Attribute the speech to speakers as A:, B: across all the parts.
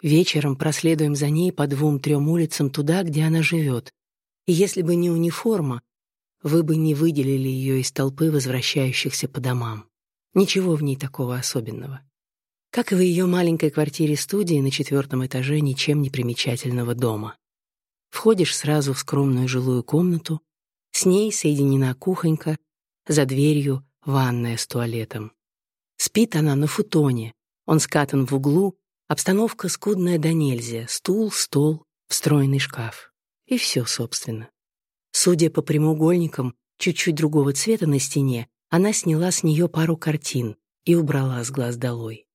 A: Вечером проследуем за ней по двум-трем улицам туда, где она живет. И если бы не униформа, вы бы не выделили ее из толпы возвращающихся по домам. Ничего в ней такого особенного. Как и в ее маленькой квартире-студии на четвертом этаже ничем не примечательного дома. Входишь сразу в скромную жилую комнату, с ней соединена кухонька, за дверью ванная с туалетом. Спит она на футоне, он скатан в углу, обстановка скудная до нельзя, стул, стол, встроенный шкаф. И все, собственно. Судя по прямоугольникам, чуть-чуть другого цвета на стене, она сняла с нее пару картин и убрала с глаз долой.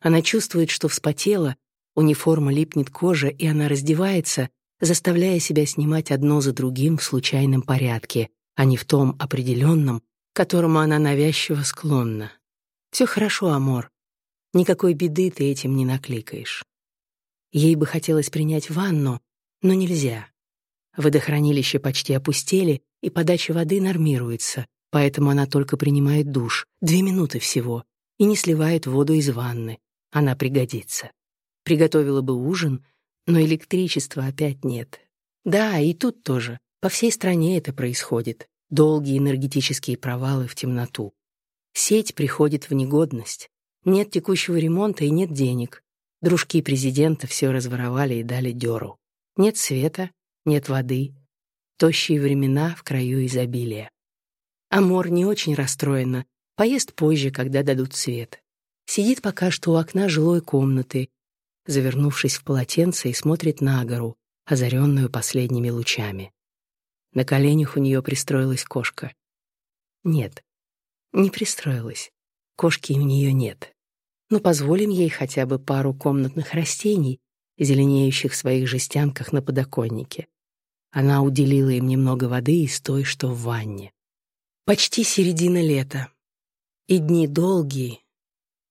A: Она чувствует, что вспотела, униформа липнет к коже, и она раздевается, заставляя себя снимать одно за другим в случайном порядке, а не в том определенном, к которому она навязчиво склонна. Все хорошо, Амор. Никакой беды ты этим не накликаешь. Ей бы хотелось принять ванну, но нельзя. Водохранилища почти опустели, и подача воды нормируется, поэтому она только принимает душ, две минуты всего, и не сливает воду из ванны. Она пригодится. Приготовила бы ужин, но электричества опять нет. Да, и тут тоже. По всей стране это происходит. Долгие энергетические провалы в темноту. Сеть приходит в негодность. Нет текущего ремонта и нет денег. Дружки президента все разворовали и дали дёру. Нет света, нет воды. Тощие времена в краю изобилия. Амор не очень расстроена. Поест позже, когда дадут свет. Сидит пока что у окна жилой комнаты, завернувшись в полотенце и смотрит на гору, озаренную последними лучами. На коленях у нее пристроилась кошка. Нет, не пристроилась. Кошки у нее нет. Но позволим ей хотя бы пару комнатных растений, зеленеющих в своих жестянках на подоконнике. Она уделила им немного воды из той, что в ванне. Почти середина лета. И дни долгие,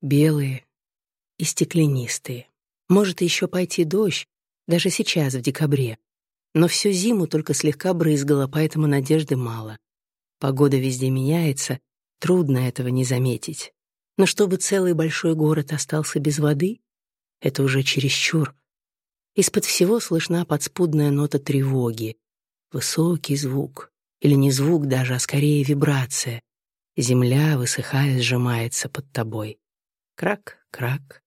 A: белые и стеклянистые. Может еще пойти дождь, даже сейчас, в декабре. Но всю зиму только слегка брызгало, поэтому надежды мало. Погода везде меняется, трудно этого не заметить. Но чтобы целый большой город остался без воды, это уже чересчур. Из-под всего слышна подспудная нота тревоги. Высокий звук. Или не звук даже, а скорее вибрация. Земля, высыхая, сжимается под тобой. Крак, крак.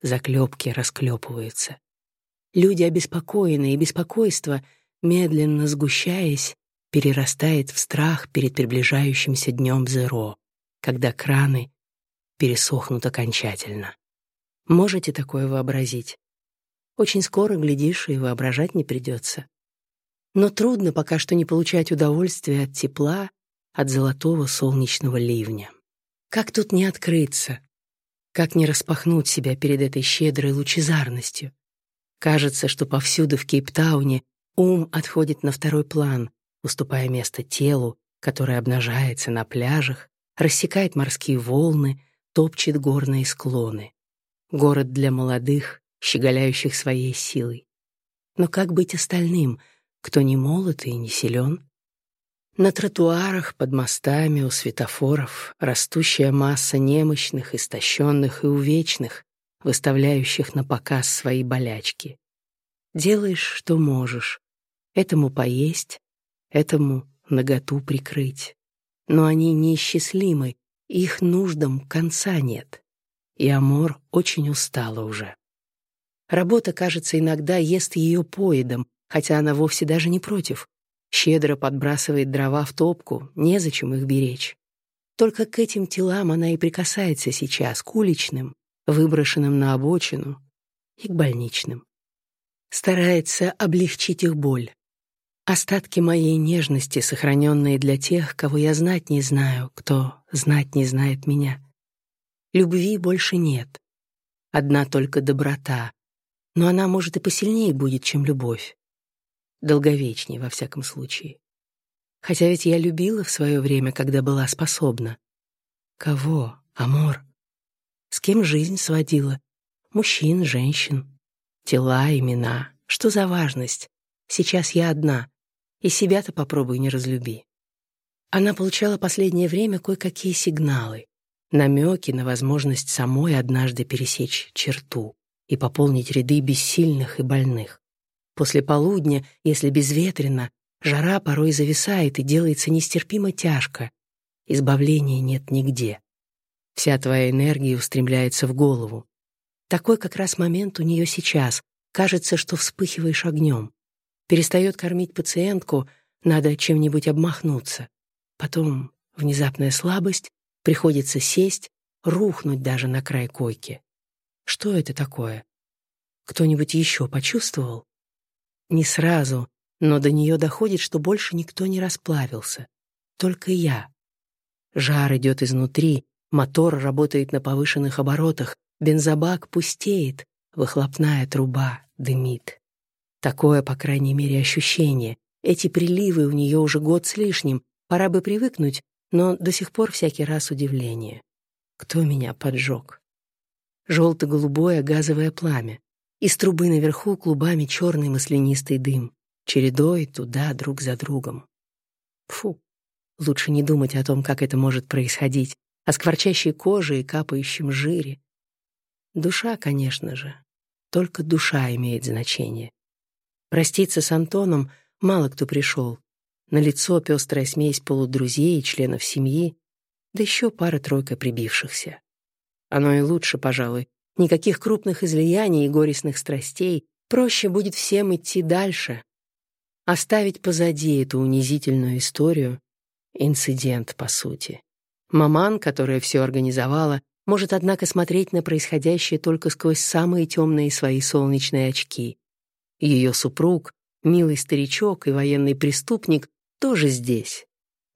A: Заклепки расклепываются. Люди обеспокоены, и беспокойство, медленно сгущаясь, перерастает в страх перед приближающимся днем зеро, когда краны пересохнут окончательно. Можете такое вообразить? Очень скоро, глядишь, и воображать не придется. Но трудно пока что не получать удовольствия от тепла, от золотого солнечного ливня. Как тут не открыться? Как не распахнуть себя перед этой щедрой лучезарностью? Кажется, что повсюду в Кейптауне ум отходит на второй план, уступая место телу, которое обнажается на пляжах, рассекает морские волны, топчет горные склоны. Город для молодых, щеголяющих своей силой. Но как быть остальным, кто не молод и не силен? На тротуарах, под мостами, у светофоров растущая масса немощных, истощенных и увечных, выставляющих на показ свои болячки. Делаешь, что можешь. Этому поесть, этому наготу прикрыть. Но они неисчислимы, их нуждам конца нет. И Амор очень устала уже. Работа, кажется, иногда ест ее поедом, хотя она вовсе даже не против щедро подбрасывает дрова в топку, незачем их беречь. Только к этим телам она и прикасается сейчас, к уличным, выброшенным на обочину, и к больничным. Старается облегчить их боль. Остатки моей нежности, сохраненные для тех, кого я знать не знаю, кто знать не знает меня. Любви больше нет. Одна только доброта, но она, может, и посильнее будет, чем любовь долговечней во всяком случае. Хотя ведь я любила в свое время, когда была способна. Кого, Амор? С кем жизнь сводила? Мужчин, женщин, тела, имена. Что за важность? Сейчас я одна, и себя-то попробуй не разлюби. Она получала последнее время кое-какие сигналы, намеки на возможность самой однажды пересечь черту. и пополнить ряды бессильных и больных. После полудня, если безветренно, жара порой зависает и делается нестерпимо тяжко. Избавления нет нигде. Вся твоя энергия устремляется в голову. Такой как раз момент у нее сейчас. Кажется, что вспыхиваешь огнем. Перестает кормить пациентку, надо чем-нибудь обмахнуться. Потом внезапная слабость, приходится сесть, рухнуть даже на край койки. Что это такое? Кто-нибудь еще почувствовал? Не сразу, но до нее доходит, что больше никто не расплавился. Только я. Жар идет изнутри, мотор работает на повышенных оборотах, Бензобак пустеет, выхлопная труба дымит. Такое, по крайней мере, ощущение. Эти приливы у нее уже год с лишним. Пора бы привыкнуть, но до сих пор всякий раз удивление. Кто меня поджег? Желто-голубое газовое пламя. Из трубы наверху клубами черный маслянистый дым. Чередой туда друг за другом. Фу, лучше не думать о том, как это может происходить, о скворчащей коже и капающем жире, Душа, конечно же. Только душа имеет значение. Проститься с Антоном мало кто пришел. На лицо пестрая смесь полудрузей и членов семьи, да еще пара-тройка прибившихся. Оно и лучше, пожалуй. Никаких крупных излияний и горестных страстей. Проще будет всем идти дальше. Оставить позади эту унизительную историю. Инцидент, по сути. Маман, которая все организовала, может, однако, смотреть на происходящее только сквозь самые темные свои солнечные очки. Ее супруг, милый старичок и военный преступник, тоже здесь.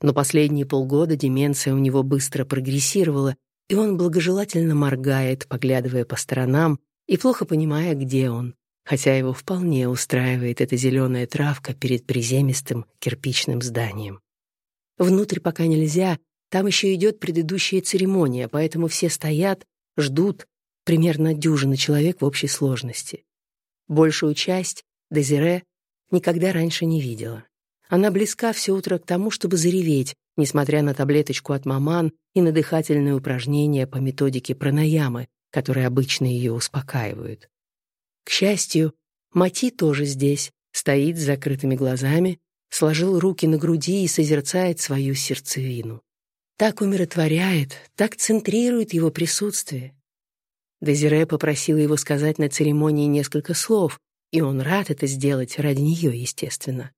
A: Но последние полгода деменция у него быстро прогрессировала, и он благожелательно моргает, поглядывая по сторонам и плохо понимая, где он, хотя его вполне устраивает эта зеленая травка перед приземистым кирпичным зданием. Внутрь пока нельзя, там еще идет предыдущая церемония, поэтому все стоят, ждут, примерно дюжина человек в общей сложности. Большую часть Дезире никогда раньше не видела. Она близка все утро к тому, чтобы зареветь, несмотря на таблеточку от маман и на дыхательные упражнения по методике пранаямы, которые обычно ее успокаивают. К счастью, Мати тоже здесь, стоит с закрытыми глазами, сложил руки на груди и созерцает свою сердцевину так умиротворяет, так центрирует его присутствие. Дезире попросила его сказать на церемонии несколько слов, и он рад это сделать ради нее, естественно.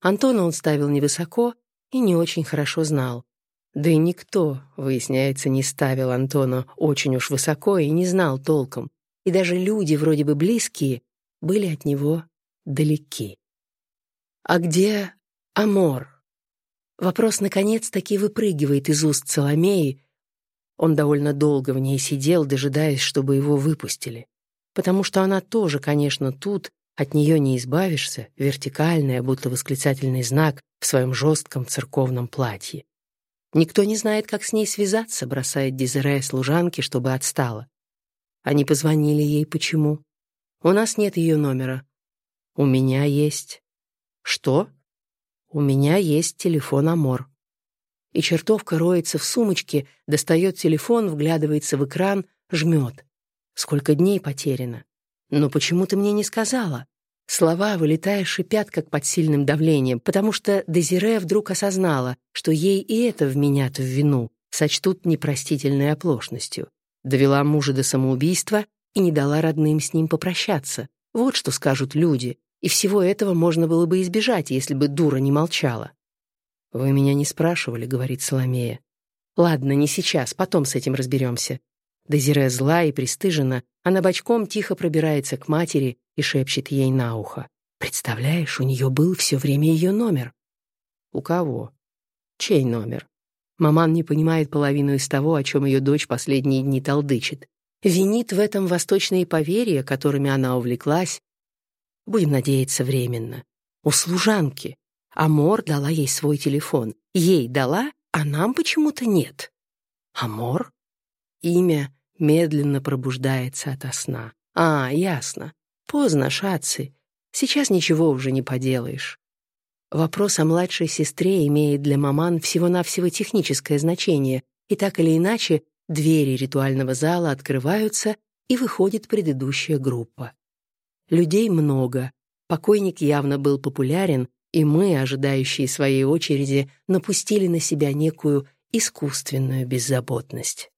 A: Антона он ставил невысоко и не очень хорошо знал. Да и никто, выясняется, не ставил Антона очень уж высоко и не знал толком. И даже люди, вроде бы близкие, были от него далеки. А где Амор? Вопрос, наконец-таки, выпрыгивает из уст Соломеи. Он довольно долго в ней сидел, дожидаясь, чтобы его выпустили. Потому что она тоже, конечно, тут, от нее не избавишься, вертикальная, будто восклицательный знак в своем жестком церковном платье. Никто не знает, как с ней связаться, бросает Дезире служанке, чтобы отстала. Они позвонили ей почему? У нас нет ее номера. У меня есть. Что? У меня есть телефон Амор. И чертовка роется в сумочке, достает телефон, вглядывается в экран, жмет. Сколько дней потеряно. Но почему ты мне не сказала? Слова, вылетая, шипят, как под сильным давлением, потому что Дезире вдруг осознала, что ей и это вменят в вину, сочтут непростительной оплошностью. Довела мужа до самоубийства и не дала родным с ним попрощаться. Вот что скажут люди, и всего этого можно было бы избежать, если бы дура не молчала. «Вы меня не спрашивали», — говорит Соломея. «Ладно, не сейчас, потом с этим разберемся». Дезире зла и пристыжена, она бочком тихо пробирается к матери и шепчет ей на ухо. «Представляешь, у нее был все время ее номер». «У кого?» «Чей номер?» Маман не понимает половину из того, о чем ее дочь последние дни толдычит. Винит в этом восточные поверья, которыми она увлеклась, Будем надеяться, временно. У служанки. Амор дала ей свой телефон. Ей дала, а нам почему-то нет. Амор? Имя медленно пробуждается ото сна. А, ясно. Поздно, шатцы. Сейчас ничего уже не поделаешь. Вопрос о младшей сестре имеет для маман всего-навсего техническое значение, и так или иначе двери ритуального зала открываются, и выходит предыдущая группа. Людей много, покойник явно был популярен, и мы, ожидающие своей очереди, напустили на себя некую искусственную беззаботность.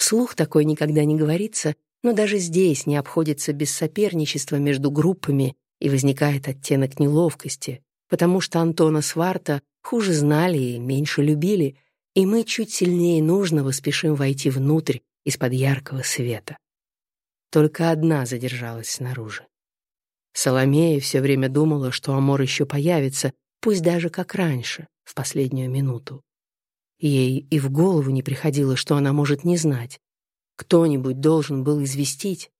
A: Вслух такой никогда не говорится, но даже здесь не обходится без соперничества между группами и возникает оттенок неловкости, потому что Антона Сварта хуже знали и меньше любили, и мы чуть сильнее нужного спешим войти внутрь из-под яркого света. Только одна задержалась снаружи. Соломея все время думала, что Амор еще появится, пусть даже как раньше, в последнюю минуту. Ей и в голову не приходило, что она может не знать. Кто-нибудь должен был известить.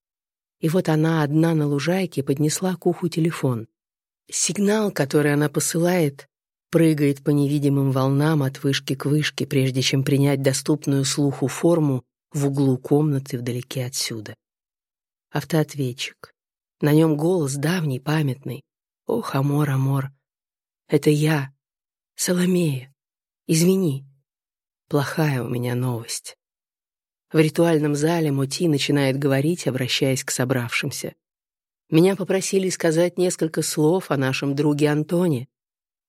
A: И вот она одна на лужайке поднесла к уху телефон. Сигнал, который она посылает, прыгает по невидимым волнам от вышки к вышке, прежде чем принять доступную слуху форму в углу комнаты вдалеке отсюда. Автоответчик. На нем голос давний, памятный. Ох, Амор, Амор. Это я, Соломея. Извини. Плохая у меня новость. В ритуальном зале Мути начинает говорить, обращаясь к собравшимся. Меня попросили сказать несколько слов о нашем друге Антоне,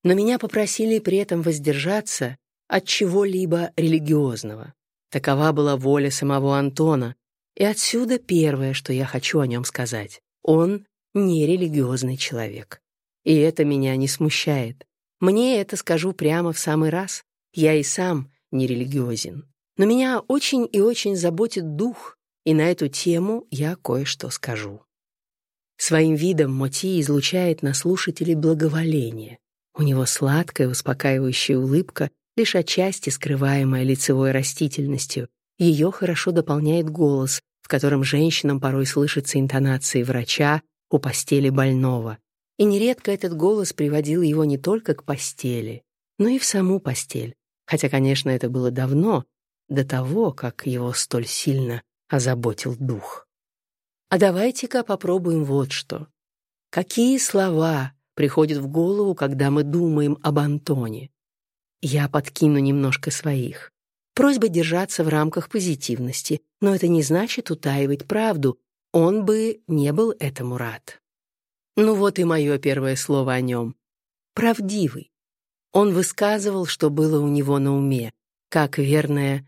A: но меня попросили при этом воздержаться от чего-либо религиозного. Такова была воля самого Антона, и отсюда первое, что я хочу о нем сказать. Он не религиозный человек. И это меня не смущает. Мне это скажу прямо в самый раз. Я и сам не религиозен. Но меня очень и очень заботит дух, и на эту тему я кое-что скажу. Своим видом Моти излучает на слушателей благоволение. У него сладкая, успокаивающая улыбка, лишь отчасти скрываемая лицевой растительностью. Ее хорошо дополняет голос, в котором женщинам порой слышатся интонации врача у постели больного. И нередко этот голос приводил его не только к постели, но и в саму постель. Хотя, конечно, это было давно, до того, как его столь сильно озаботил дух. А давайте-ка попробуем вот что. Какие слова приходят в голову, когда мы думаем об Антоне? Я подкину немножко своих. Просьба держаться в рамках позитивности, но это не значит утаивать правду. Он бы не был этому рад. Ну вот и мое первое слово о нем. Правдивый. Он высказывал, что было у него на уме, как верное,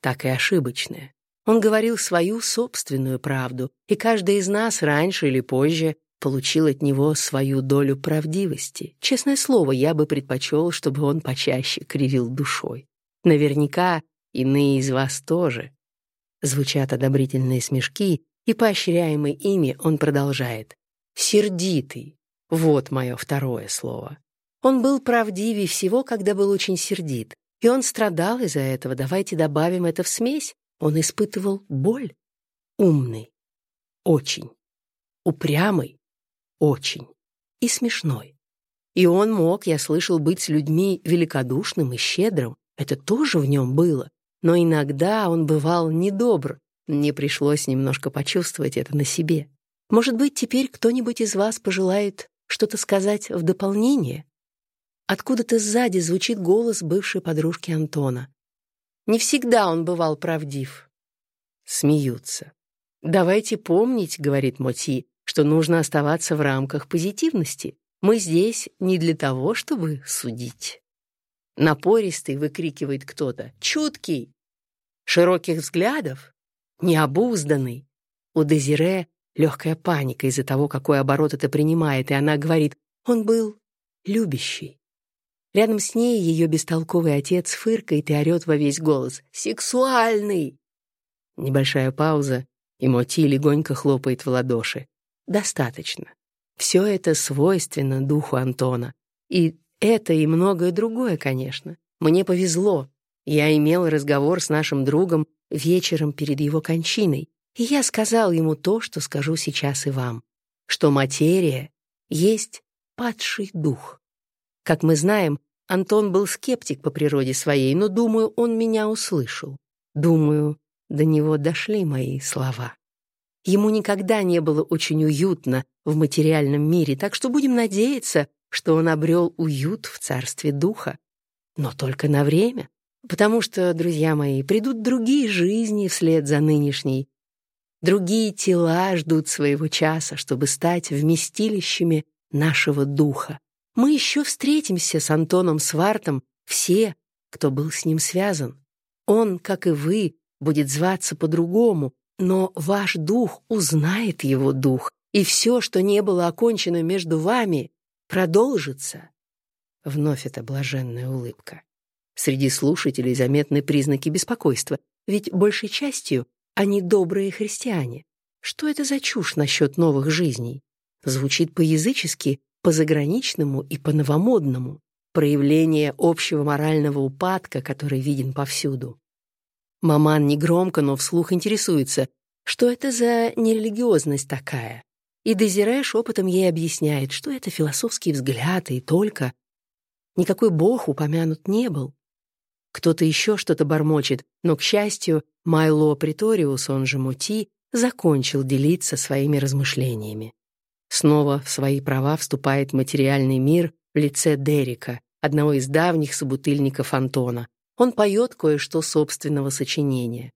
A: так и ошибочное. Он говорил свою собственную правду, и каждый из нас раньше или позже получил от него свою долю правдивости. Честное слово, я бы предпочел, чтобы он почаще кривил душой. Наверняка иные из вас тоже. Звучат одобрительные смешки, и, поощряемый ими, он продолжает. «Сердитый» — вот мое второе слово. Он был правдивее всего, когда был очень сердит, и он страдал из-за этого, давайте добавим это в смесь. Он испытывал боль. Умный. Очень. Упрямый. Очень. И смешной. И он мог, я слышал, быть с людьми великодушным и щедрым, это тоже в нем было. Но иногда он бывал недобр. Мне пришлось немножко почувствовать это на себе. Может быть, теперь кто-нибудь из вас пожелает что-то сказать в дополнение? Откуда-то сзади звучит голос бывшей подружки Антона. Не всегда он бывал правдив. Смеются. «Давайте помнить, — говорит Моти, — что нужно оставаться в рамках позитивности. Мы здесь не для того, чтобы судить». Напористый выкрикивает кто-то. Чуткий. Широких взглядов. Необузданный. У Дезире легкая паника из-за того, какой оборот это принимает, и она говорит, он был любящий. Рядом с ней ее бестолковый отец фыркает и орет во весь голос. «Сексуальный!» Небольшая пауза, и Моти легонько хлопает в ладоши. «Достаточно. Все это свойственно духу Антона. И это и многое другое, конечно. Мне повезло. Я имел разговор с нашим другом вечером перед его кончиной, и я сказал ему то, что скажу сейчас и вам, что материя есть падший дух. Как мы знаем, Антон был скептик по природе своей, но, думаю, он меня услышал. Думаю, до него дошли мои слова. Ему никогда не было очень уютно в материальном мире, так что будем надеяться, что он обрел уют в царстве духа. Но только на время, потому что, друзья мои, придут другие жизни вслед за нынешней. Другие тела ждут своего часа, чтобы стать вместилищами нашего духа. Мы еще встретимся с Антоном Свартом, все, кто был с ним связан. Он, как и вы, будет зваться по-другому, но ваш дух узнает его дух, и все, что не было окончено между вами, продолжится. Вновь эта блаженная улыбка. Среди слушателей заметны признаки беспокойства, ведь большей частью они добрые христиане. Что это за чушь насчет новых жизней? Звучит по-язычески, по-заграничному и по-новомодному. Проявление общего морального упадка, который виден повсюду. Маман негромко, но вслух интересуется, что это за нерелигиозность такая. И Дезире шепотом ей объясняет, что это философский взгляд и только. Никакой бог упомянут не был. Кто-то еще что-то бормочет, но, к счастью, Майло Приториус, он же Мути, закончил делиться своими размышлениями. Снова в свои права вступает материальный мир в лице Дерека, одного из давних собутыльников Антона. Он поет кое-что собственного сочинения.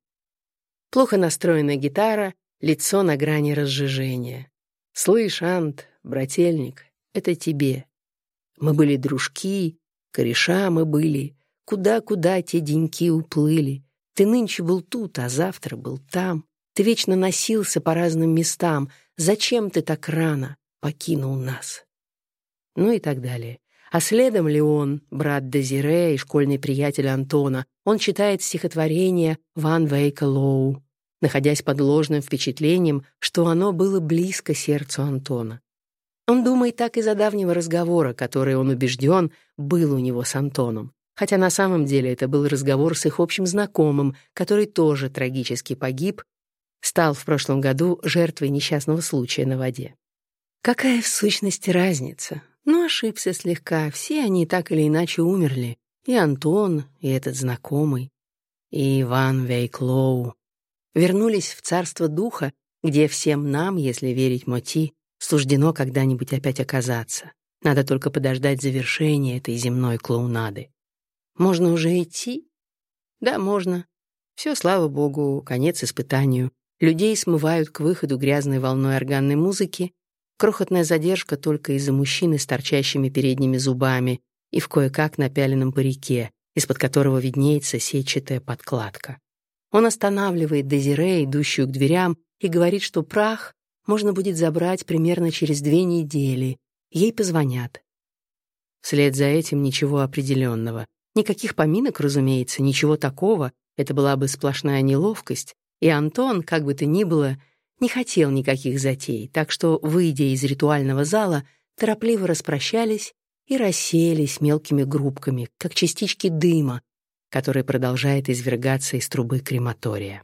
A: Плохо настроенная гитара, лицо на грани разжижения. «Слышь, Ант, брательник, это тебе. Мы были дружки, кореша мы были, Куда-куда те деньки уплыли. Ты нынче был тут, а завтра был там. Ты вечно носился по разным местам. Зачем ты так рано покинул нас? Ну и так далее. А следом ли он, брат Дезире и школьный приятель Антона, он читает стихотворение Ван Вейка Лоу, находясь под ложным впечатлением, что оно было близко сердцу Антона. Он думает так из-за давнего разговора, который, он убежден, был у него с Антоном хотя на самом деле это был разговор с их общим знакомым, который тоже трагически погиб, стал в прошлом году жертвой несчастного случая на воде. Какая в сущности разница? Ну, ошибся слегка, все они так или иначе умерли. И Антон, и этот знакомый, и Иван Вейклоу. Вернулись в царство духа, где всем нам, если верить Моти, суждено когда-нибудь опять оказаться. Надо только подождать завершения этой земной клоунады. Можно уже идти? Да, можно. Все, слава богу, конец испытанию. Людей смывают к выходу грязной волной органной музыки. Крохотная задержка только из-за мужчины с торчащими передними зубами и в кое-как напяленном парике, из-под которого виднеется сетчатая подкладка. Он останавливает Дезире, идущую к дверям, и говорит, что прах можно будет забрать примерно через две недели. Ей позвонят. Вслед за этим ничего определенного. Никаких поминок, разумеется, ничего такого, это была бы сплошная неловкость, и Антон, как бы то ни было, не хотел никаких затей, так что, выйдя из ритуального зала, торопливо распрощались и расселись мелкими группками, как частички дыма, который продолжает извергаться из трубы крематория.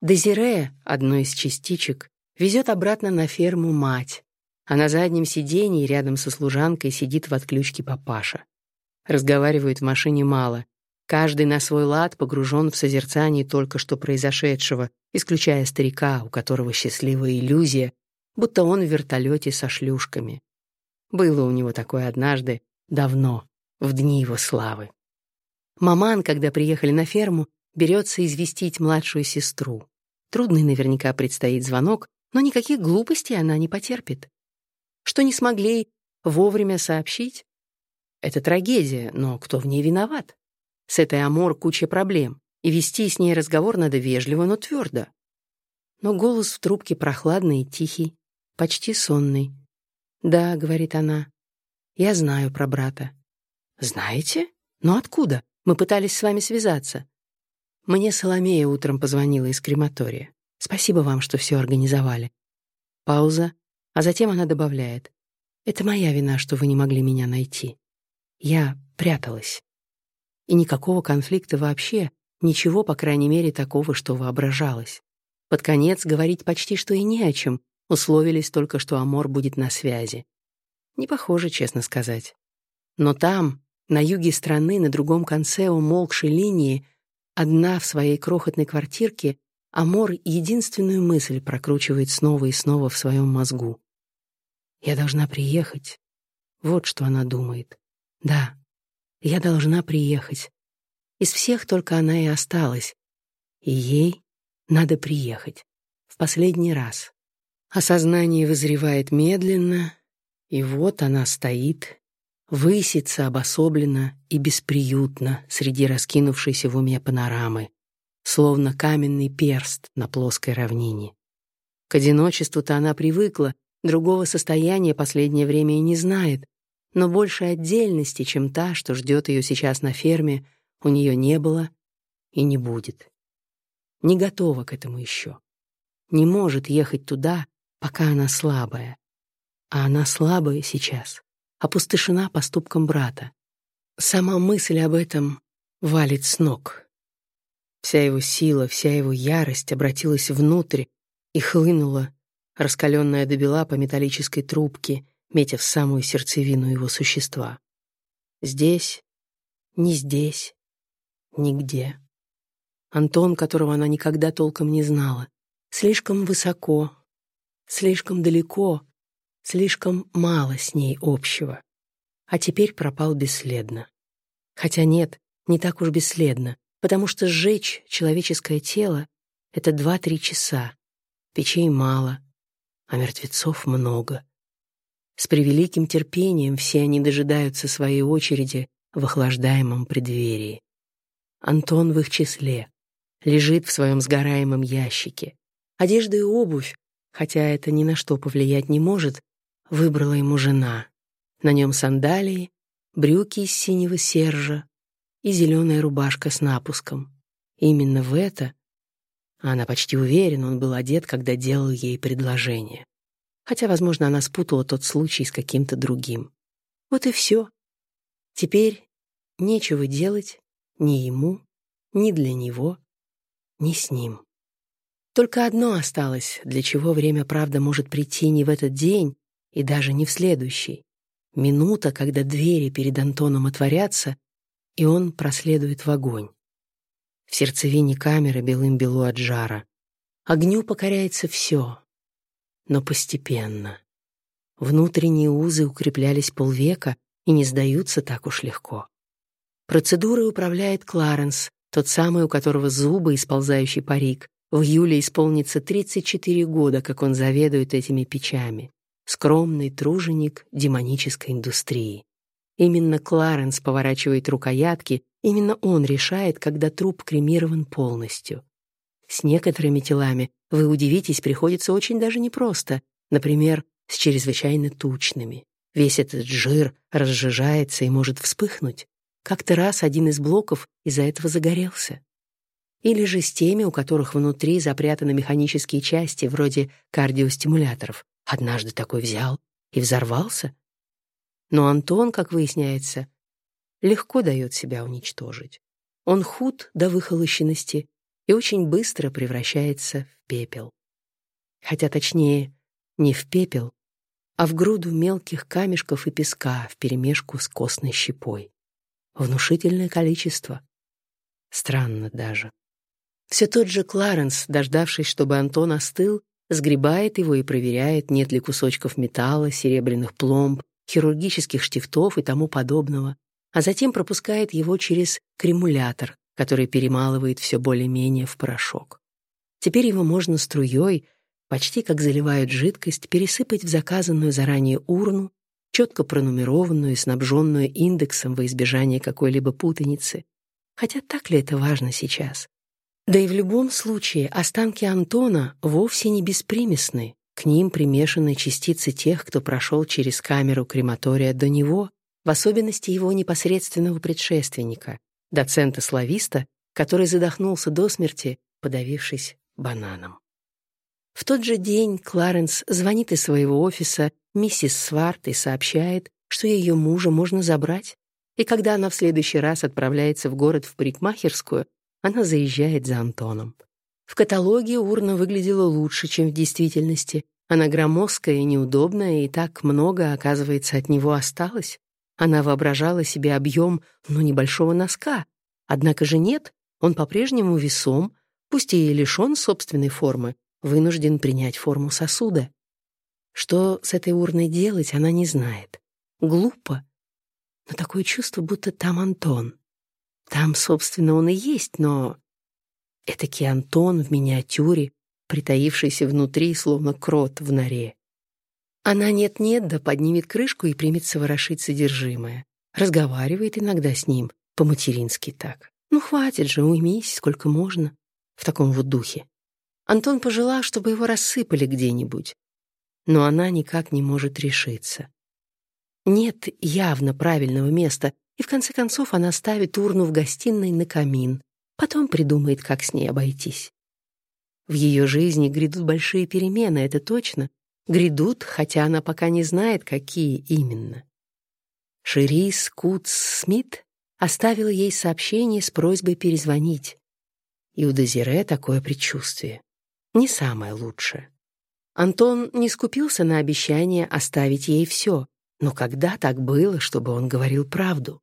A: Дезире, одной из частичек, везет обратно на ферму мать, а на заднем сиденье рядом со служанкой сидит в отключке папаша. Разговаривают в машине мало. Каждый на свой лад погружен в созерцание только что произошедшего, исключая старика, у которого счастливая иллюзия, будто он в вертолете со шлюшками. Было у него такое однажды, давно, в дни его славы. Маман, когда приехали на ферму, берется известить младшую сестру. Трудный наверняка предстоит звонок, но никаких глупостей она не потерпит. Что не смогли вовремя сообщить, это трагедия, но кто в ней виноват? С этой Амор куча проблем, и вести с ней разговор надо вежливо, но твердо. Но голос в трубке прохладный и тихий, почти сонный. «Да», — говорит она, — «я знаю про брата». «Знаете? Но откуда? Мы пытались с вами связаться». Мне Соломея утром позвонила из крематория. «Спасибо вам, что все организовали». Пауза, а затем она добавляет. «Это моя вина, что вы не могли меня найти». Я пряталась. И никакого конфликта вообще, ничего, по крайней мере, такого, что воображалось. Под конец говорить почти что и не о чем, условились только, что Амор будет на связи. Не похоже, честно сказать. Но там, на юге страны, на другом конце умолкшей линии, одна в своей крохотной квартирке, Амор единственную мысль прокручивает снова и снова в своем мозгу. «Я должна приехать». Вот что она думает. Да, я должна приехать. Из всех только она и осталась. И ей надо приехать. В последний раз. Осознание вызревает медленно, и вот она стоит, высится обособленно и бесприютно среди раскинувшейся в уме панорамы, словно каменный перст на плоской равнине. К одиночеству-то она привыкла, другого состояния последнее время и не знает, но больше отдельности, чем та, что ждет ее сейчас на ферме, у нее не было и не будет. Не готова к этому еще. Не может ехать туда, пока она слабая. А она слабая сейчас, опустошена поступком брата. Сама мысль об этом валит с ног. Вся его сила, вся его ярость обратилась внутрь и хлынула, раскаленная до бела по металлической трубке, метя в самую сердцевину его существа. Здесь, не здесь, нигде. Антон, которого она никогда толком не знала, слишком высоко, слишком далеко, слишком мало с ней общего. А теперь пропал бесследно. Хотя нет, не так уж бесследно, потому что сжечь человеческое тело — это два-три часа. Печей мало, а мертвецов много. С превеликим терпением все они дожидаются своей очереди в охлаждаемом преддверии. Антон в их числе, лежит в своем сгораемом ящике. Одежда и обувь, хотя это ни на что повлиять не может, выбрала ему жена. На нем сандалии, брюки из синего сержа и зеленая рубашка с напуском. именно в это, она почти уверена, он был одет, когда делал ей предложение. Хотя, возможно, она спутала тот случай с каким-то другим. Вот и все. Теперь нечего делать ни ему, ни для него, ни с ним. Только одно осталось, для чего время, правда, может прийти не в этот день и даже не в следующий. Минута, когда двери перед Антоном отворятся, и он проследует в огонь. В сердцевине камеры белым-бело от жара. Огню покоряется все, но постепенно. Внутренние узы укреплялись полвека и не сдаются так уж легко. Процедурой управляет Кларенс, тот самый, у которого зубы и сползающий парик. В июле исполнится 34 года, как он заведует этими печами. Скромный труженик демонической индустрии. Именно Кларенс поворачивает рукоятки, именно он решает, когда труп кремирован полностью. С некоторыми телами, вы удивитесь, приходится очень даже непросто. Например, с чрезвычайно тучными. Весь этот жир разжижается и может вспыхнуть. Как-то раз один из блоков из-за этого загорелся. Или же с теми, у которых внутри запрятаны механические части, вроде кардиостимуляторов. Однажды такой взял и взорвался. Но Антон, как выясняется, легко дает себя уничтожить. Он худ до выхолощенности и очень быстро превращается в пепел. Хотя точнее, не в пепел, а в груду мелких камешков и песка вперемешку с костной щепой. Внушительное количество. Странно даже. Все тот же Кларенс, дождавшись, чтобы Антон остыл, сгребает его и проверяет, нет ли кусочков металла, серебряных пломб, хирургических штифтов и тому подобного, а затем пропускает его через кремулятор, который перемалывает все более-менее в порошок. Теперь его можно струей, почти как заливают жидкость, пересыпать в заказанную заранее урну четко пронумерованную и снабженную индексом во избежание какой-либо путаницы. Хотя так ли это важно сейчас? Да и в любом случае останки Антона вовсе не беспримесны. К ним примешаны частицы тех, кто прошел через камеру крематория до него, в особенности его непосредственного предшественника, доцента-слависта, который задохнулся до смерти, подавившись бананом. В тот же день Кларенс звонит из своего офиса миссис Сварт и сообщает, что ее мужа можно забрать, и когда она в следующий раз отправляется в город в парикмахерскую, она заезжает за Антоном. В каталоге урна выглядела лучше, чем в действительности. Она громоздкая и неудобная, и так много, оказывается, от него осталось. Она воображала себе объем, ну, небольшого носка. Однако же нет, он по-прежнему весом, пусть и лишен собственной формы, вынужден принять форму сосуда. Что с этой урной делать, она не знает. Глупо. Но такое чувство, будто там Антон. Там, собственно, он и есть, но... Этакий Антон в миниатюре, притаившийся внутри, словно крот в норе. Она нет-нет, да поднимет крышку и примется ворошить содержимое. Разговаривает иногда с ним, по-матерински так. Ну, хватит же, уймись, сколько можно. В таком вот духе. Антон пожелал, чтобы его рассыпали где-нибудь. Но она никак не может решиться. Нет явно правильного места, и в конце концов она ставит урну в гостиной на камин, потом придумает, как с ней обойтись. В ее жизни грядут большие перемены, это точно. Грядут, хотя она пока не знает, какие именно. Шерис Кутс Смит оставила ей сообщение с просьбой перезвонить. И у Дезире такое предчувствие. Не самое лучшее. Антон не скупился на обещание оставить ей все, но когда так было, чтобы он говорил правду?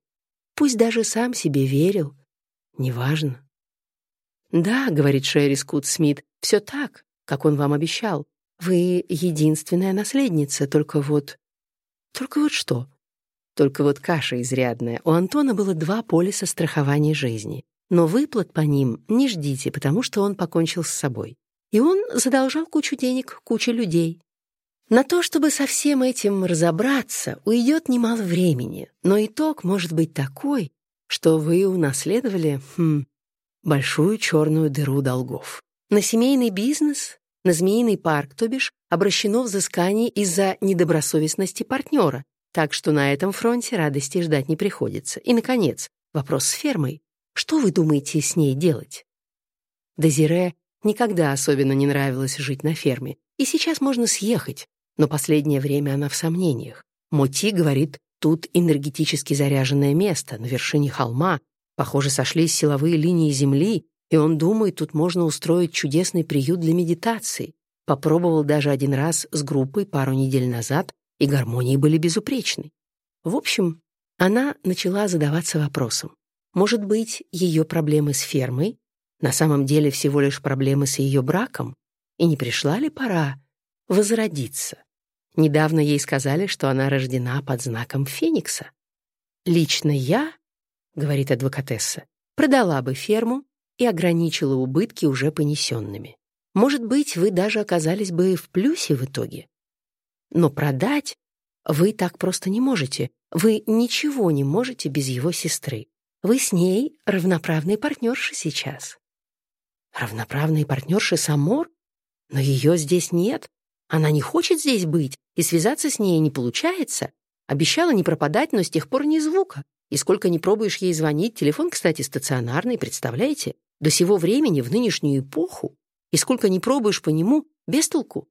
A: Пусть даже сам себе верил. Неважно. «Да», — говорит Шерри Скут Смит, — «все так, как он вам обещал. Вы единственная наследница, только вот...» «Только вот что?» Только вот каша изрядная. У Антона было два полиса страхования жизни. Но выплат по ним не ждите, потому что он покончил с собой. И он задолжал кучу денег, куче людей. На то, чтобы со всем этим разобраться, уйдет немало времени, но итог может быть такой, что вы унаследовали хм, большую черную дыру долгов. На семейный бизнес, на змеиный парк, то бишь, обращено взыскание из-за недобросовестности партнера, так что на этом фронте радости ждать не приходится. И, наконец, вопрос с фермой. Что вы думаете с ней делать? Дезире никогда особенно не нравилось жить на ферме, и сейчас можно съехать, но последнее время она в сомнениях. Моти говорит, тут энергетически заряженное место, на вершине холма. Похоже, сошлись силовые линии Земли, и он думает, тут можно устроить чудесный приют для медитации. Попробовал даже один раз с группой пару недель назад, и гармонии были безупречны. В общем, она начала задаваться вопросом. Может быть, ее проблемы с фермой на самом деле всего лишь проблемы с ее браком? И не пришла ли пора возродиться? Недавно ей сказали, что она рождена под знаком Феникса. «Лично я, — говорит адвокатесса, — продала бы ферму и ограничила убытки уже понесенными. Может быть, вы даже оказались бы в плюсе в итоге. Но продать вы так просто не можете. Вы ничего не можете без его сестры. Вы с ней равноправные партнерши сейчас. Равноправные партнерши Самор? Но ее здесь нет. Она не хочет здесь быть, и связаться с ней не получается. Обещала не пропадать, но с тех пор ни звука. И сколько не пробуешь ей звонить, телефон, кстати, стационарный, представляете? До сего времени, в нынешнюю эпоху. И сколько не пробуешь по нему, без толку.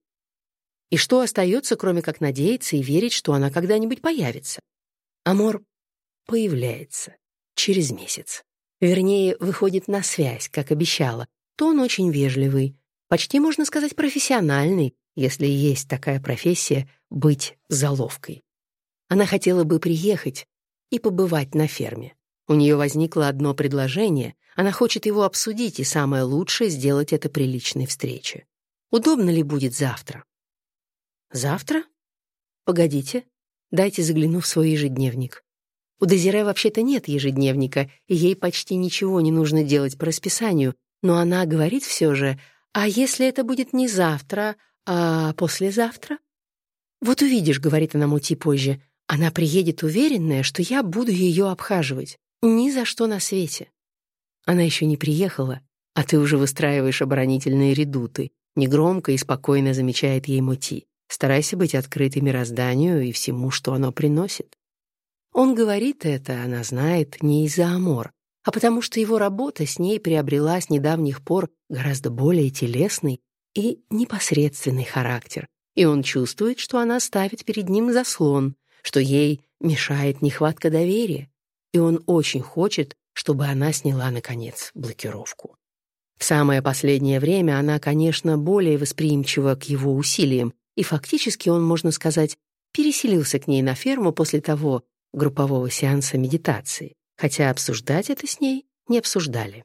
A: И что остается, кроме как надеяться и верить, что она когда-нибудь появится? Амор появляется через месяц. Вернее, выходит на связь, как обещала. То он очень вежливый, почти, можно сказать, профессиональный, если есть такая профессия, быть заловкой. Она хотела бы приехать и побывать на ферме. У нее возникло одно предложение, она хочет его обсудить, и самое лучшее — сделать это при личной встрече. Удобно ли будет завтра? Завтра? Погодите, дайте загляну в свой ежедневник. У Дезире вообще-то нет ежедневника, и ей почти ничего не нужно делать по расписанию, но она говорит все же, а если это будет не завтра, а послезавтра? Вот увидишь, говорит она Мути позже, она приедет уверенная, что я буду ее обхаживать. Ни за что на свете. Она еще не приехала, а ты уже выстраиваешь оборонительные редуты. Негромко и спокойно замечает ей Мути. Старайся быть открытой мирозданию и всему, что оно приносит. Он говорит это, она знает, не из-за Амор, а потому что его работа с ней приобрела с недавних пор гораздо более телесный и непосредственный характер, и он чувствует, что она ставит перед ним заслон, что ей мешает нехватка доверия, и он очень хочет, чтобы она сняла, наконец, блокировку. В самое последнее время она, конечно, более восприимчива к его усилиям, и фактически он, можно сказать, переселился к ней на ферму после того группового сеанса медитации, хотя обсуждать это с ней не обсуждали.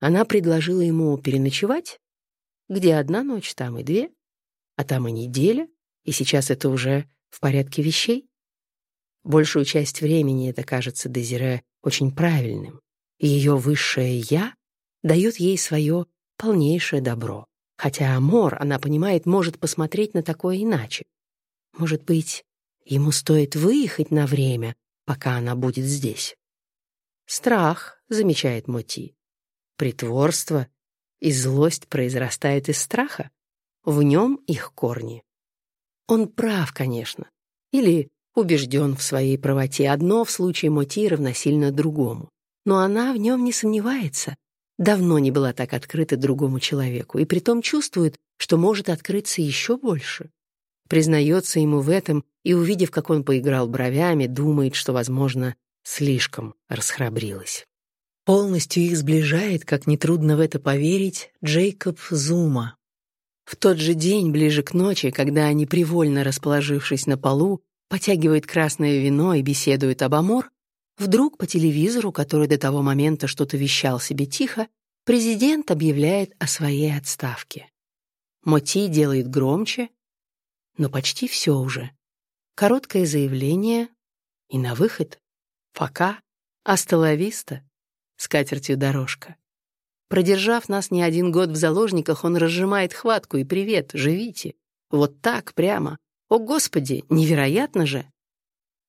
A: Она предложила ему переночевать, где одна ночь, там и две, а там и неделя, и сейчас это уже в порядке вещей. Большую часть времени это кажется Дезире очень правильным, ее высшее «я» дает ей свое полнейшее добро. Хотя Амор, она понимает, может посмотреть на такое иначе. Может быть, ему стоит выехать на время, пока она будет здесь. Страх, замечает Моти. Притворство и злость произрастают из страха. В нем их корни. Он прав, конечно. Или убежден в своей правоте. Одно в случае Моти равносильно другому. Но она в нем не сомневается. Давно не была так открыта другому человеку, и притом чувствует, что может открыться еще больше. Признается ему в этом и, увидев, как он поиграл бровями, думает, что, возможно, слишком расхрабрилась. Полностью их сближает, как нетрудно в это поверить, Джейкоб Зума. В тот же день, ближе к ночи, когда они, привольно расположившись на полу, потягивают красное вино и беседуют об Амор, вдруг по телевизору, который до того момента что-то вещал себе тихо, президент объявляет о своей отставке. Моти делает громче, но почти все уже. Короткое заявление и на выход. Пока. Астоловиста. С катертью дорожка. Продержав нас не один год в заложниках, он разжимает хватку и привет, живите. Вот так, прямо. О, Господи, невероятно же!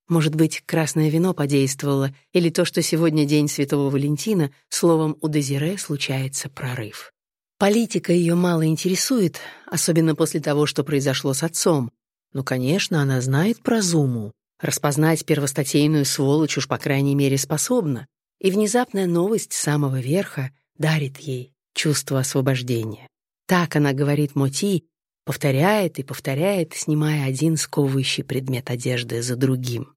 A: Может быть, красное вино подействовало, или то, что сегодня день Святого Валентина, словом, у Дезире случается прорыв. Политика ее мало интересует, особенно после того, что произошло с отцом. Но, конечно, она знает про Зуму. Распознать первостатейную сволочь уж, по крайней мере, способна. И внезапная новость самого верха дарит ей чувство освобождения. Так она говорит Моти, повторяет и повторяет, снимая один сковывающий предмет одежды за другим.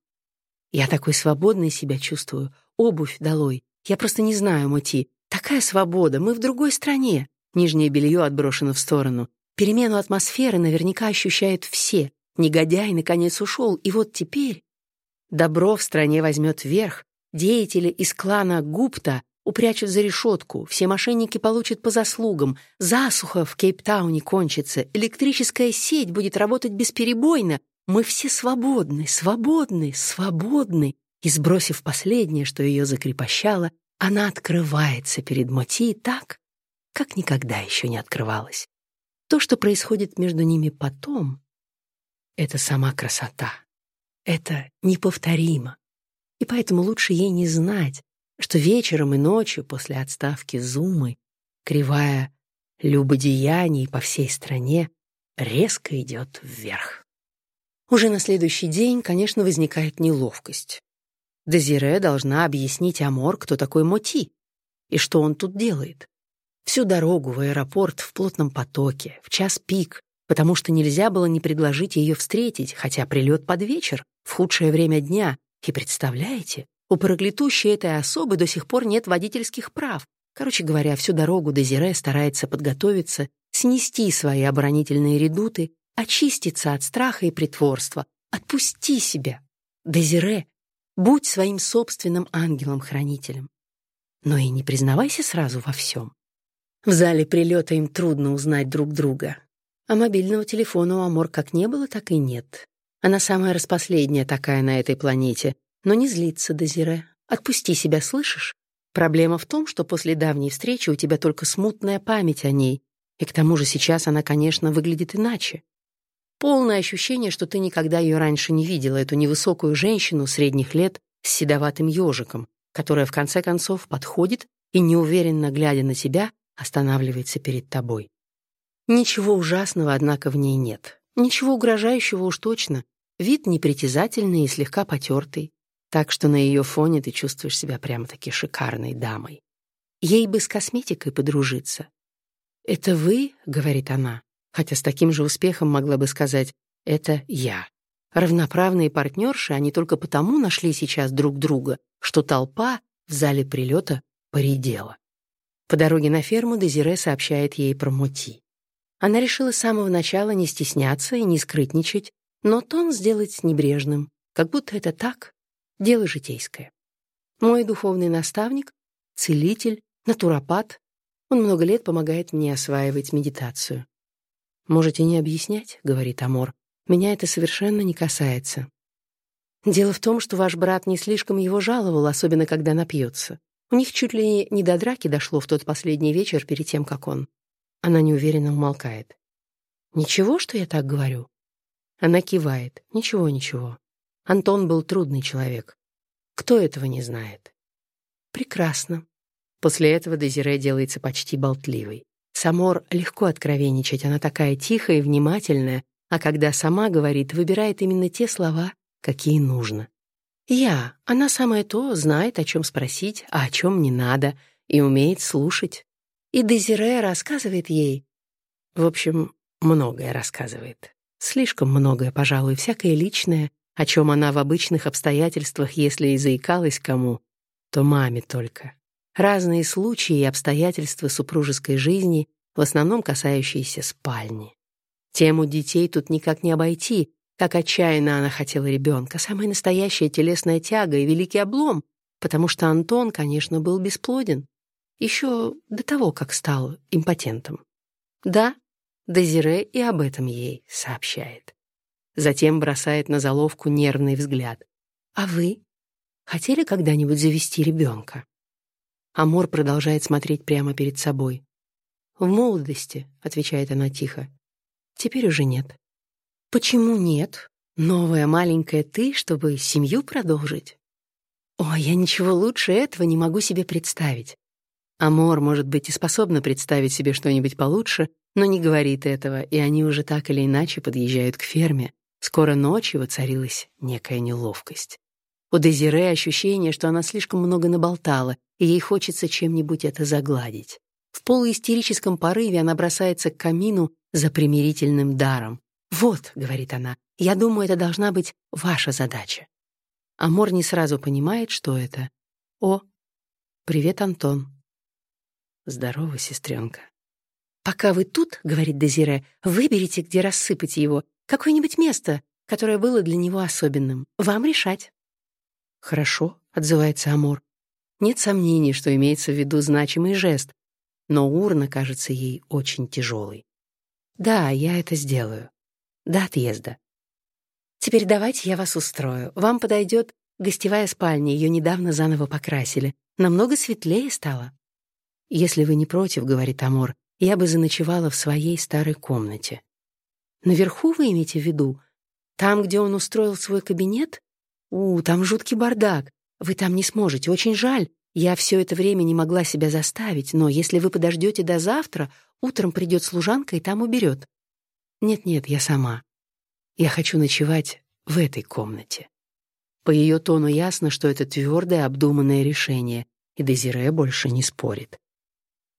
A: Я такой свободной себя чувствую. Обувь долой. Я просто не знаю, Моти. Такая свобода. Мы в другой стране. Нижнее белье отброшено в сторону. Перемену атмосферы наверняка ощущают все. Негодяй, наконец, ушел. И вот теперь... Добро в стране возьмет верх. Деятели из клана Гупта упрячут за решетку. Все мошенники получат по заслугам. Засуха в Кейптауне кончится. Электрическая сеть будет работать бесперебойно. Мы все свободны, свободны, свободны. И, сбросив последнее, что ее закрепощало, она открывается перед Моти так, как никогда еще не открывалась. То, что происходит между ними потом, это сама красота. Это неповторимо. И поэтому лучше ей не знать, что вечером и ночью после отставки Зумы кривая любодеяний по всей стране резко идет вверх. Уже на следующий день, конечно, возникает неловкость. Дезире должна объяснить Амор, кто такой Моти, и что он тут делает. Всю дорогу в аэропорт в плотном потоке, в час пик, потому что нельзя было не предложить ее встретить, хотя прилет под вечер, в худшее время дня. И представляете, у проклятущей этой особы до сих пор нет водительских прав. Короче говоря, всю дорогу Дезире старается подготовиться, снести свои оборонительные редуты, очиститься от страха и притворства. Отпусти себя. Дезире, будь своим собственным ангелом-хранителем. Но и не признавайся сразу во всем. В зале прилета им трудно узнать друг друга. А мобильного телефона у Амор как не было, так и нет. Она самая распоследняя такая на этой планете. Но не злиться, Дезире. Отпусти себя, слышишь? Проблема в том, что после давней встречи у тебя только смутная память о ней. И к тому же сейчас она, конечно, выглядит иначе. Полное ощущение, что ты никогда ее раньше не видела, эту невысокую женщину средних лет с седоватым ежиком, которая в конце концов подходит и, неуверенно глядя на тебя, останавливается перед тобой. Ничего ужасного, однако, в ней нет. Ничего угрожающего уж точно. Вид непритязательный и слегка потертый. Так что на ее фоне ты чувствуешь себя прямо-таки шикарной дамой. Ей бы с косметикой подружиться. «Это вы?» — говорит она, хотя с таким же успехом могла бы сказать «это я». Равноправные партнерши, они только потому нашли сейчас друг друга, что толпа в зале прилета поредела. По дороге на ферму Дезире сообщает ей про Моти. Она решила с самого начала не стесняться и не скрытничать, но тон сделать небрежным, как будто это так, дело житейское. Мой духовный наставник, целитель, натуропат, он много лет помогает мне осваивать медитацию. «Можете не объяснять», — говорит Амор, — «меня это совершенно не касается. Дело в том, что ваш брат не слишком его жаловал, особенно когда напьется. У них чуть ли не до драки дошло в тот последний вечер перед тем, как он... Она неуверенно умолкает. «Ничего, что я так говорю?» Она кивает. «Ничего, ничего. Антон был трудный человек. Кто этого не знает?» «Прекрасно». После этого Дезире делается почти болтливой. Самор легко откровенничать, она такая тихая и внимательная, а когда сама говорит, выбирает именно те слова, какие нужно. Я, она самое то, знает, о чем спросить, а о чем не надо, и умеет слушать. И Дезире рассказывает ей. В общем, многое рассказывает. Слишком многое, пожалуй, всякое личное, о чем она в обычных обстоятельствах, если и заикалась кому, то маме только. Разные случаи и обстоятельства супружеской жизни, в основном касающиеся спальни. Тему детей тут никак не обойти, как отчаянно она хотела ребенка, самая настоящая телесная тяга и великий облом, потому что Антон, конечно, был бесплоден. Еще до того, как стал импотентом. Да, Дезире и об этом ей сообщает. Затем бросает на заловку нервный взгляд. «А вы? Хотели когда-нибудь завести ребенка?» Амор продолжает смотреть прямо перед собой. «В молодости», — отвечает она тихо. «Теперь уже нет». «Почему нет? Новая маленькая ты, чтобы семью продолжить?» «О, я ничего лучше этого не могу себе представить. Амор, может быть, и способна представить себе что-нибудь получше, но не говорит этого, и они уже так или иначе подъезжают к ферме. Скоро ночью воцарилась некая неловкость. У Дезире ощущение, что она слишком много наболтала, и ей хочется чем-нибудь это загладить. В полуистерическом порыве она бросается к камину за примирительным даром. «Вот», — говорит она, — «я думаю, это должна быть ваша задача». Амор не сразу понимает, что это. «О, привет, Антон». «Здорово, сестренка». «Пока вы тут, — говорит Дезире, — выберите, где рассыпать его, какое-нибудь место, которое было для него особенным. Вам решать». «Хорошо», — отзывается Амор. Нет сомнений, что имеется в виду значимый жест, но урна кажется ей очень тяжелой. «Да, я это сделаю. До отъезда. Теперь давайте я вас устрою. Вам подойдет гостевая спальня, ее недавно заново покрасили. Намного светлее стало». «Если вы не против, — говорит Амор, — я бы заночевала в своей старой комнате». «Наверху вы имеете в виду? Там, где он устроил свой кабинет? У, там жуткий бардак. Вы там не сможете, очень жаль. Я все это время не могла себя заставить, но если вы подождете до завтра, утром придет служанка и там уберет. Нет-нет, я сама. Я хочу ночевать в этой комнате. По ее тону ясно, что это твердое, обдуманное решение, и Дезире больше не спорит.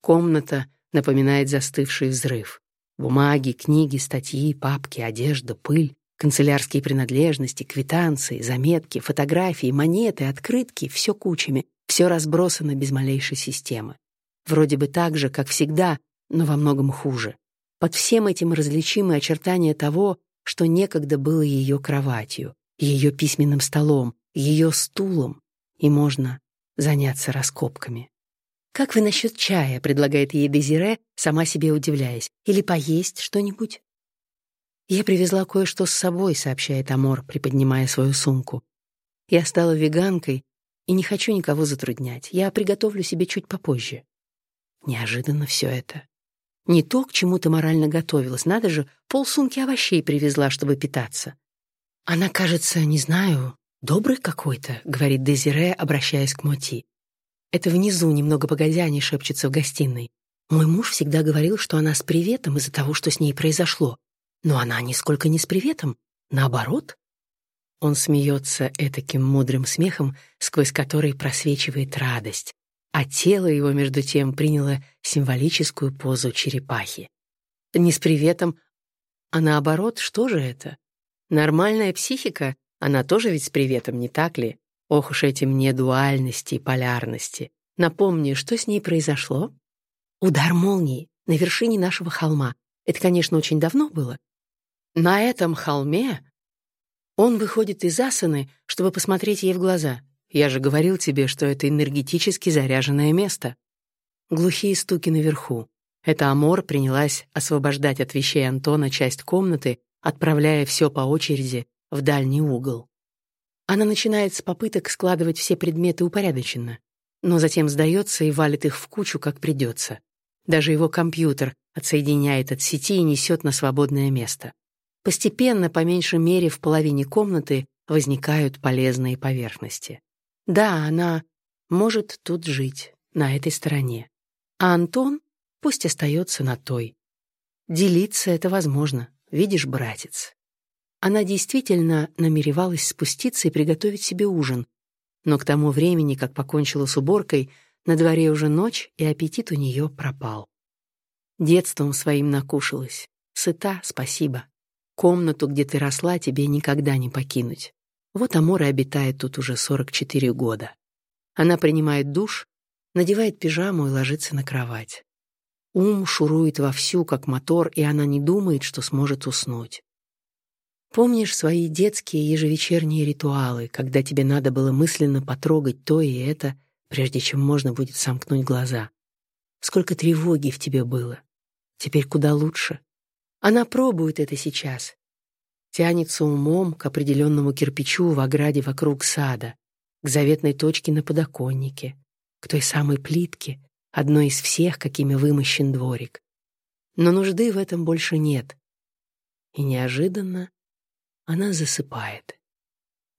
A: Комната напоминает застывший взрыв. Бумаги, книги, статьи, папки, одежда, пыль, канцелярские принадлежности, квитанции, заметки, фотографии, монеты, открытки — все кучами, все разбросано без малейшей системы. Вроде бы так же, как всегда, но во многом хуже. Под всем этим различимы очертания того, что некогда было ее кроватью, ее письменным столом, ее стулом, и можно заняться раскопками. «Как вы насчет чая?» — предлагает ей Дезире, сама себе удивляясь. «Или поесть что-нибудь?» «Я привезла кое-что с собой», — сообщает Амор, приподнимая свою сумку. «Я стала веганкой и не хочу никого затруднять. Я приготовлю себе чуть попозже». Неожиданно все это. Не то, к чему ты морально готовилась. Надо же, полсумки овощей привезла, чтобы питаться. Она, кажется, не знаю, добрый какой-то, говорит Дезире, обращаясь к Моти. Это внизу, немного погодя, они шепчутся в гостиной. Мой муж всегда говорил, что она с приветом из-за того, что с ней произошло. Но она нисколько не с приветом. Наоборот. Он смеется этаким мудрым смехом, сквозь который просвечивает радость а тело его, между тем, приняло символическую позу черепахи. Не с приветом, а наоборот, что же это? Нормальная психика, она тоже ведь с приветом, не так ли? Ох уж эти мне дуальности и полярности. Напомни, что с ней произошло? Удар молнии на вершине нашего холма. Это, конечно, очень давно было. На этом холме он выходит из асаны, чтобы посмотреть ей в глаза. Я же говорил тебе, что это энергетически заряженное место. Глухие стуки наверху. Эта Амор принялась освобождать от вещей Антона часть комнаты, отправляя все по очереди в дальний угол. Она начинает с попыток складывать все предметы упорядоченно, но затем сдается и валит их в кучу, как придется. Даже его компьютер, отсоединяет от сети и несет на свободное место. Постепенно, по меньшей мере, в половине комнаты возникают полезные поверхности. Да, она может тут жить, на этой стороне. А Антон пусть остается на той. Делиться это возможно, видишь, братец. Она действительно намеревалась спуститься и приготовить себе ужин, но к тому времени, как покончила с уборкой, на дворе уже ночь, и аппетит у нее пропал. Детством своим накушалась. Сыта, спасибо. Комнату, где ты росла, тебе никогда не покинуть. Вот Амора обитает тут уже 44 года. Она принимает душ, надевает пижаму и ложится на кровать. Ум шурует вовсю, как мотор, и она не думает, что сможет уснуть. Помнишь свои детские ежевечерние ритуалы, когда тебе надо было мысленно потрогать то и это, прежде чем можно будет сомкнуть глаза? Сколько тревоги в тебе было. Теперь куда лучше. Она пробует это сейчас. Тянется умом к определенному кирпичу в ограде вокруг сада, к заветной точке на подоконнике, к той самой плитке, одной из всех, какими вымощен дворик. Но нужды в этом больше нет. И неожиданно она засыпает.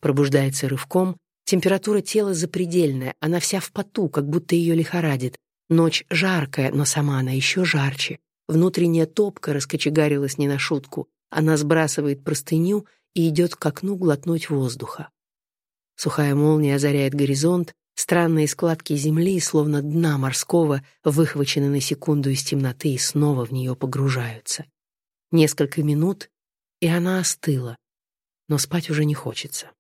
A: Пробуждается рывком, температура тела запредельная, она вся в поту, как будто ее лихорадит. Ночь жаркая, но сама она еще жарче. Внутренняя топка раскочегарилась не на шутку. Она сбрасывает простыню и идет к окну глотнуть воздуха. Сухая молния озаряет горизонт, странные складки земли, словно дна морского, выхвачены на секунду из темноты и снова в нее погружаются. Несколько минут, и она остыла, но спать уже не хочется.